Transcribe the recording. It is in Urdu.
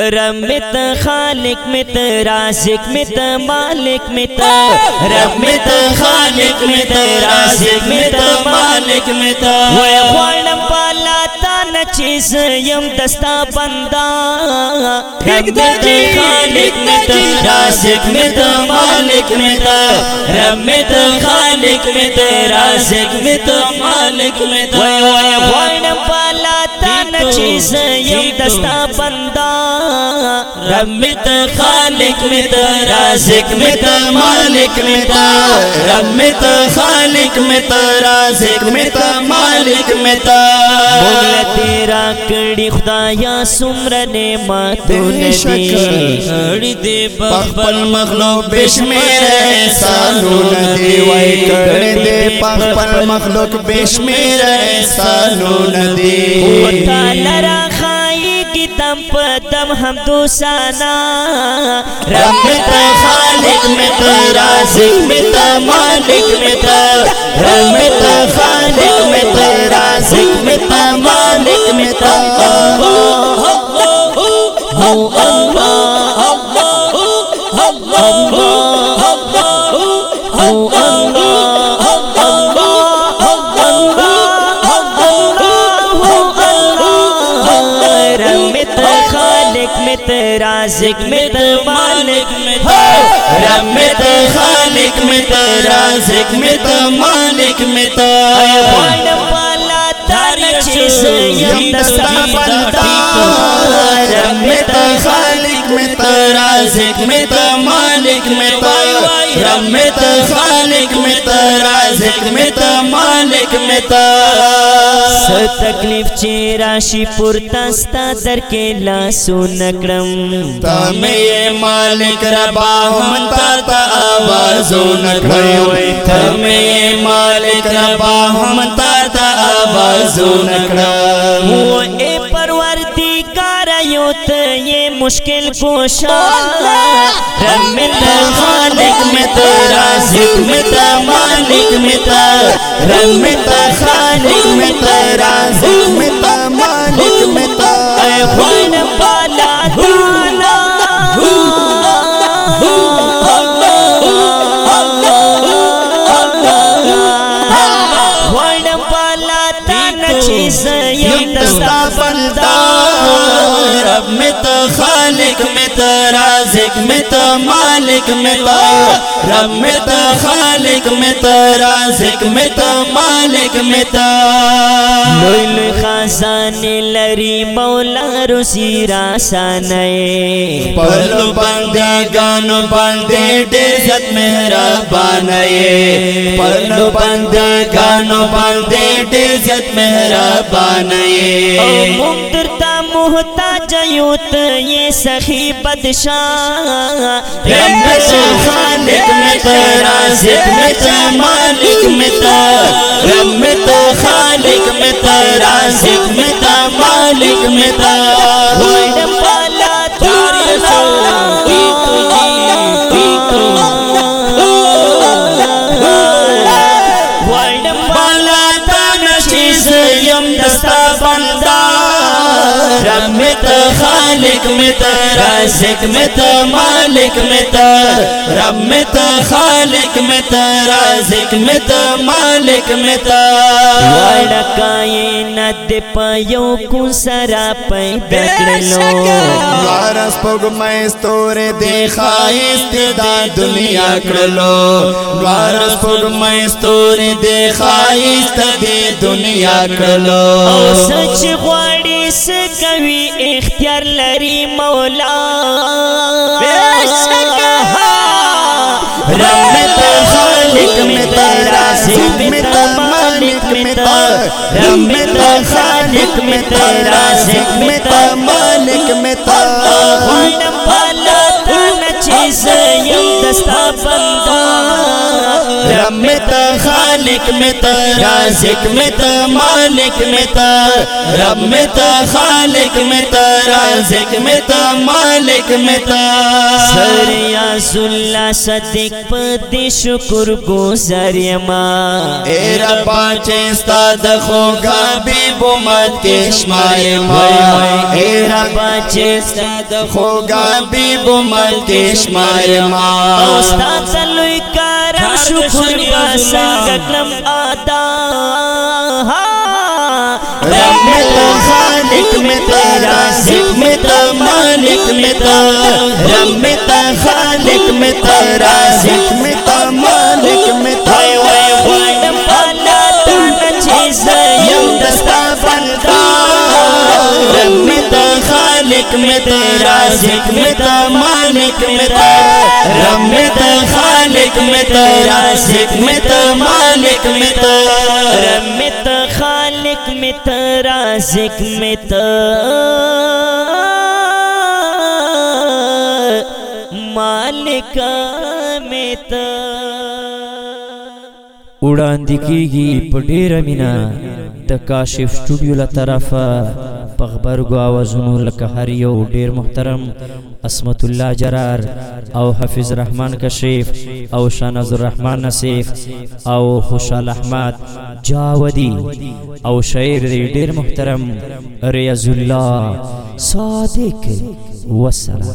رب مت خالق مت رازق مت مالک مت۔ رب مت خالق مت رازق مت مالک مت۔ وای خوانم پالا تا نچیز یم دستا بندا رب مت خالق مت رازق مت مالک مت۔ رب مت خالق مت رازق مت مالک مت۔ وای وای خوانم پالا تا نچیز یم دستا بندا رب می تا خالق می تا رازق می تا مالک می تا رب می تا خالق می تا رازق می تا مالک می تا بوله تیرا کړي خدایا سمره نعمتونه دي اړي دې پخپل مخلوق بشمیر احسانونه دي وای کړي دې پخپل مخلوق بشمیر احسانونه دي وتا لرا دم په دم هم دوسانا۔ رب تا خالق مت رازق مت مالک مت رب تا خالق مت رازق مت مالک مت هو رازق مت مالک مت رمت خالق مت رازق مت مالک مت وان پالا تار چیز یم دستا بندا رمت خالق مت رازق مت مالک مت رمت خالق مت رازق مت مالک س تکلیف چی راشی پورتا ستا در کې لا سونکړم تمه مالک ربا هم تا تا آوازو نکړو تمه مالک ربا هم تا تا آوازو نکړو مشکل کوشا رب میں خالق میں رازق میں مالک میں رب میں خالق میں رازق میں مالک میں اے خوان پالا ہوں خالق مت رازق مت مالک مت رب مت خالق مت رازق مت مالک لوی خزان لری مولا رسی راسانه پلو بندے گانو بندے ڈیزت مہربان یہ پلو بندے گانو بندے ڈیزت مہربان او مقدرتا محتاج یوت یہ سخی بدشاہ۔ رمت خالق مت رازق مت مالک مت رمت خالق مت رازق مت مالک مت وائد خالق مت رازق مت مالک مت رمت خالق مت رازق مت مالک مت وائد کائنات پایو کو سرا پیدا کړلو وارس پگ میں ستورے دیکھائیست دا دنیا کرلو وارس پگ میں ستورے دیکھائیست دے دنیا او کرلو سچ غواړي سکوي اختیار لري مولا رمت خالق مت رازق مت مالک مت رمت خالق مت رازق مت مالک رمت مالک متا رازق متا مالک متا رب متا خالق متا رازق متا مالک متا سریا سلا صدق پد شکر گزار یما اے رب چې استاد خو غبي بومت کې شمار ما اے رب چې استاد خو غبي بومت کې شمار ما استاد لوی کا کارم شکر باسنگ کلم آدا رب میں تو خالق میں تو رازق میں تو مالک میں تو رب میں تو خالق میں تو رازق میں تو خالق میں رازق میں مالک میں رب میں خالق میں رازق میں مالک میں تو رمت خالق مت رازق مت مالک مت وړاندې کیږي په ډیره مینا د کاشف سټوډیو له طرفه په خبرګو اوازونو لکه هر یو ډیر محترم اسمت الله جرار أو حفیظ رحمان کشیف أو شاناز الرحمن نصیف أو خوشال احمد جاودی أو دی ډیر محترم ریاض الله صادق والسلام